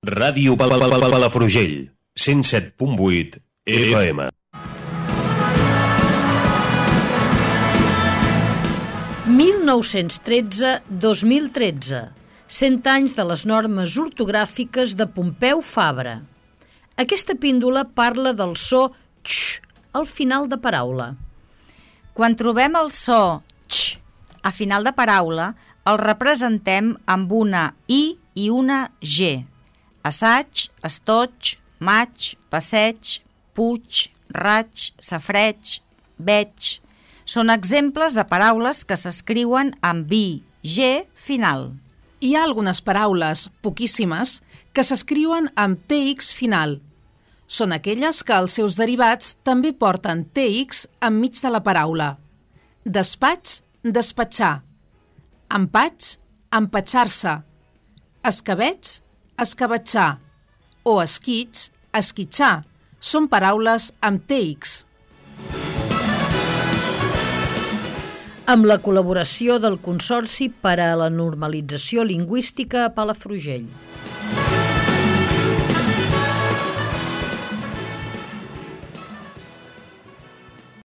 Ràdio Pal Pal Pal Palafrugell, 107.8 FM. ...1913-2013, 100 anys de les normes ortogràfiques de Pompeu Fabra. Aquesta píndola parla del so x al final de paraula. Quan trobem el so x a final de paraula, el representem amb una i i una g. Assaig, estoig, maig, passeig, puig, raig, safreig, veig... Són exemples de paraules que s'escriuen amb i, g final. Hi ha algunes paraules, poquíssimes, que s'escriuen amb TX final. Són aquelles que els seus derivats també porten TX enmig de la paraula. Despatx, despatxar. Empatx, empatxar-se. Escabeig, escabatxar. O esquits, esquitxar. Són paraules amb TX. amb la col·laboració del Consorci per a la Normalització Lingüística a Palafrugell.